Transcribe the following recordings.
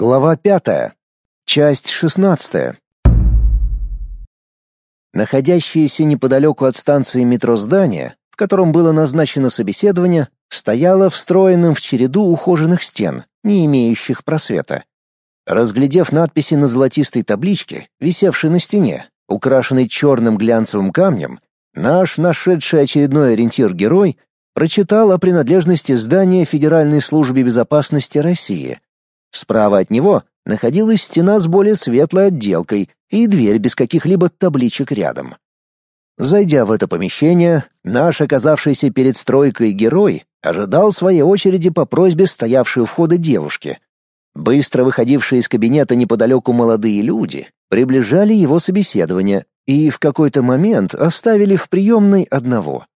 Глава пятая. Часть шестнадцатая. Находящееся неподалеку от станции метро здание, в котором было назначено собеседование, стояло встроенным в череду ухоженных стен, не имеющих просвета. Разглядев надписи на золотистой табличке, висевшей на стене, украшенной черным глянцевым камнем, наш нашедший очередной ориентир герой прочитал о принадлежности здания Федеральной службе безопасности России. Справа от него находилась стена с более светлой отделкой и дверь без каких-либо табличек рядом. Зайдя в это помещение, наш оказавшийся перед стройкой герой ожидал своей очереди по просьбе стоявшей у входа девушки. Быстро выходившие из кабинета неподалеку молодые люди приближали его собеседование и в какой-то момент оставили в приемной одного.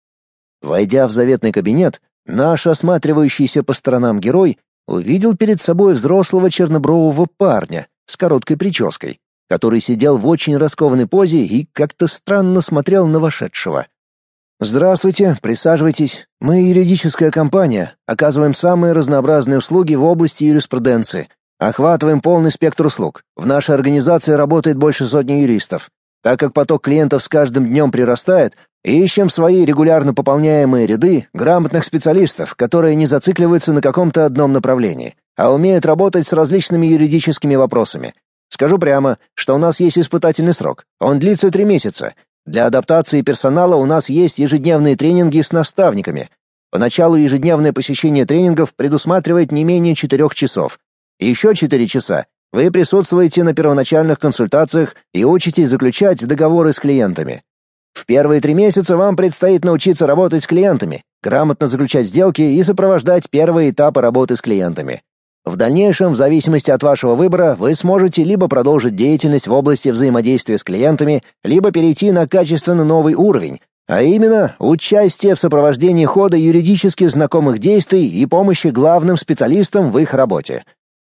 Войдя в заветный кабинет, наш осматривающийся по сторонам герой увидел перед собой взрослого чернобрового парня с короткой прической, который сидел в очень раскованной позе и как-то странно смотрел на вошедшего. Здравствуйте, присаживайтесь. Мы юридическая компания, оказываем самые разнообразные услуги в области юриспруденции. Охватываем полный спектр услуг. В нашей организации работает больше сотни юристов. Так как поток клиентов с каждым днем прирастает, ищем свои регулярно пополняемые ряды грамотных специалистов, которые не зацикливаются на каком-то одном направлении, а умеют работать с различными юридическими вопросами. Скажу прямо, что у нас есть испытательный срок. Он длится три месяца, для адаптации персонала у нас есть ежедневные тренинги с наставниками. Поначалу ежедневное посещение тренингов предусматривает не менее четырех часов. Еще четыре часа вы присутствуете на первоначальных консультациях и учитесь заключать договоры с клиентами. В первые три месяца вам предстоит научиться работать с клиентами, грамотно заключать сделки и сопровождать первые этапы работы с клиентами. В дальнейшем, в зависимости от вашего выбора, вы сможете либо продолжить деятельность в области взаимодействия с клиентами, либо перейти на качественно новый уровень, а именно участие в сопровождении хода юридически знакомых действий и помощи главным специалистам в их работе.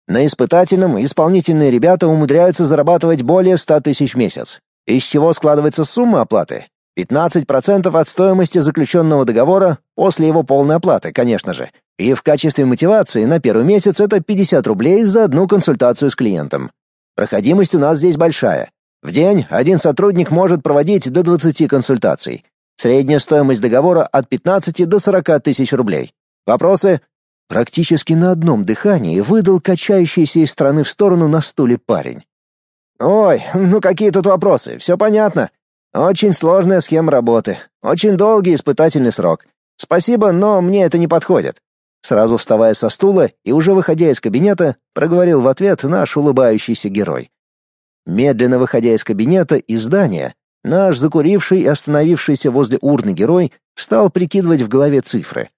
На испытательном исполнительные ребята умудряются зарабатывать более 100 тысяч в месяц. Из чего складывается сумма оплаты? 15% от стоимости заключенного договора после его полной оплаты, конечно же, и в качестве мотивации на первый месяц это 50 рублей за одну консультацию с клиентом. Проходимость у нас здесь большая. В день один сотрудник может проводить до 20 консультаций. Средняя стоимость договора от 15 до 40 тысяч рублей. Вопросы? Практически на одном дыхании выдал качающийся из стороны в сторону на стуле парень. «Ой, ну какие тут вопросы? Все понятно. Очень сложная схема работы. Очень долгий испытательный срок. Спасибо, но мне это не подходит. Сразу вставая со стула и уже выходя из кабинета, проговорил в ответ наш улыбающийся герой. Медленно выходя из кабинета и здания, наш закуривший и остановившийся возле урны герой стал прикидывать в голове цифры.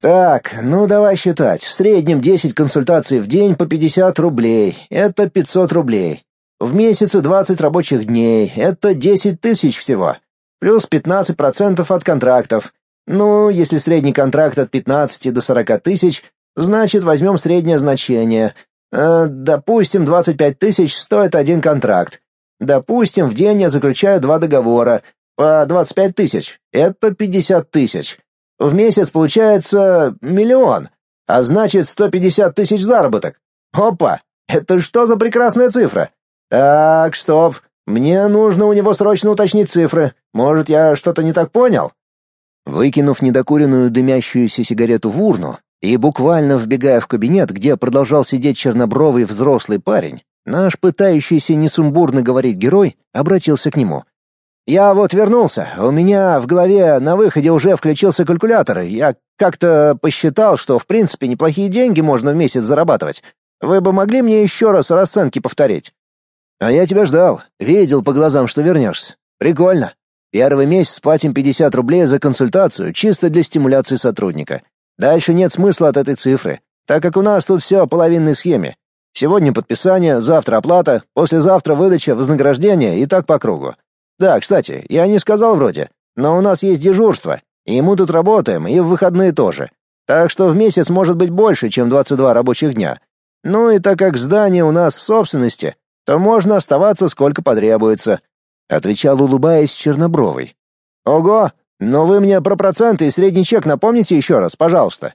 Так, ну давай считать. В среднем 10 консультаций в день по 50 рублей. Это 500 рублей. В месяце 20 рабочих дней. Это 10 тысяч всего. Плюс 15% от контрактов. Ну, если средний контракт от 15 до 40 тысяч, значит, возьмем среднее значение. Э, допустим, 25 тысяч стоит один контракт. Допустим, в день я заключаю два договора по 25 тысяч. Это 50 тысяч. В месяц получается миллион, а значит 150 тысяч заработок. Опа, это что за прекрасная цифра? Так, стоп, мне нужно у него срочно уточнить цифры. Может, я что-то не так понял? Выкинув недокуренную дымящуюся сигарету в урну и буквально вбегая в кабинет, где продолжал сидеть чернобровый взрослый парень, наш пытающийся несумбурно говорить герой обратился к нему. «Я вот вернулся. У меня в голове на выходе уже включился калькулятор. Я как-то посчитал, что в принципе неплохие деньги можно в месяц зарабатывать. Вы бы могли мне еще раз расценки повторить?» «А я тебя ждал. Видел по глазам, что вернешься. Прикольно. Первый месяц платим 50 рублей за консультацию, чисто для стимуляции сотрудника. Дальше нет смысла от этой цифры, так как у нас тут все по половинной схеме. Сегодня подписание, завтра оплата, послезавтра выдача, вознаграждение и так по кругу. Да, кстати, я не сказал вроде, но у нас есть дежурство, и мы тут работаем, и в выходные тоже. Так что в месяц может быть больше, чем 22 рабочих дня. Ну и так как здание у нас в собственности, то можно оставаться сколько потребуется отвечал, улыбаясь чернобровый. Ого, но вы мне про проценты и средний чек напомните еще раз, пожалуйста.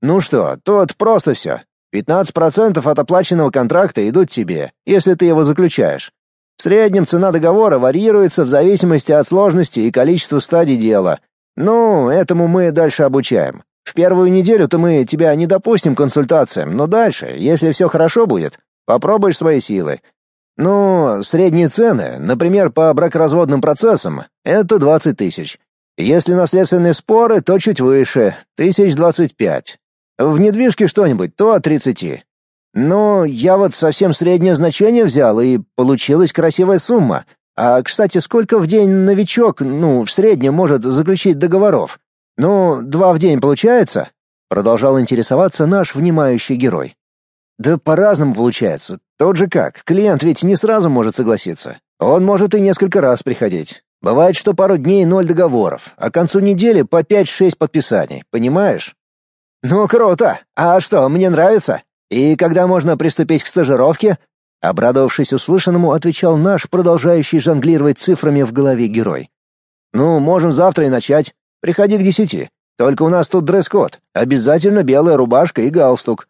Ну что, тут просто все. 15% от оплаченного контракта идут тебе, если ты его заключаешь. В среднем цена договора варьируется в зависимости от сложности и количества стадий дела. Ну, этому мы дальше обучаем. В первую неделю-то мы тебя не допустим к консультациям, но дальше, если все хорошо будет, попробуешь свои силы. Ну, средние цены, например, по бракоразводным процессам, это 20 тысяч. Если наследственные споры, то чуть выше, тысяч двадцать пять. В недвижке что-нибудь, то от тридцати. Ну, я вот совсем среднее значение взял, и получилась красивая сумма. А, кстати, сколько в день новичок, ну, в среднем может заключить договоров? Ну, два в день получается? Продолжал интересоваться наш внимающий герой. Да по-разному получается. Тот же как, клиент ведь не сразу может согласиться. Он может и несколько раз приходить. Бывает, что пару дней ноль договоров, а к концу недели по пять-шесть подписаний, понимаешь? Ну, круто. А что, мне нравится? И когда можно приступить к стажировке? Обрадовавшись услышанному, отвечал наш продолжающий жонглировать цифрами в голове герой. Ну, можем завтра и начать. Приходи к десяти. Только у нас тут дресс-код. Обязательно белая рубашка и галстук.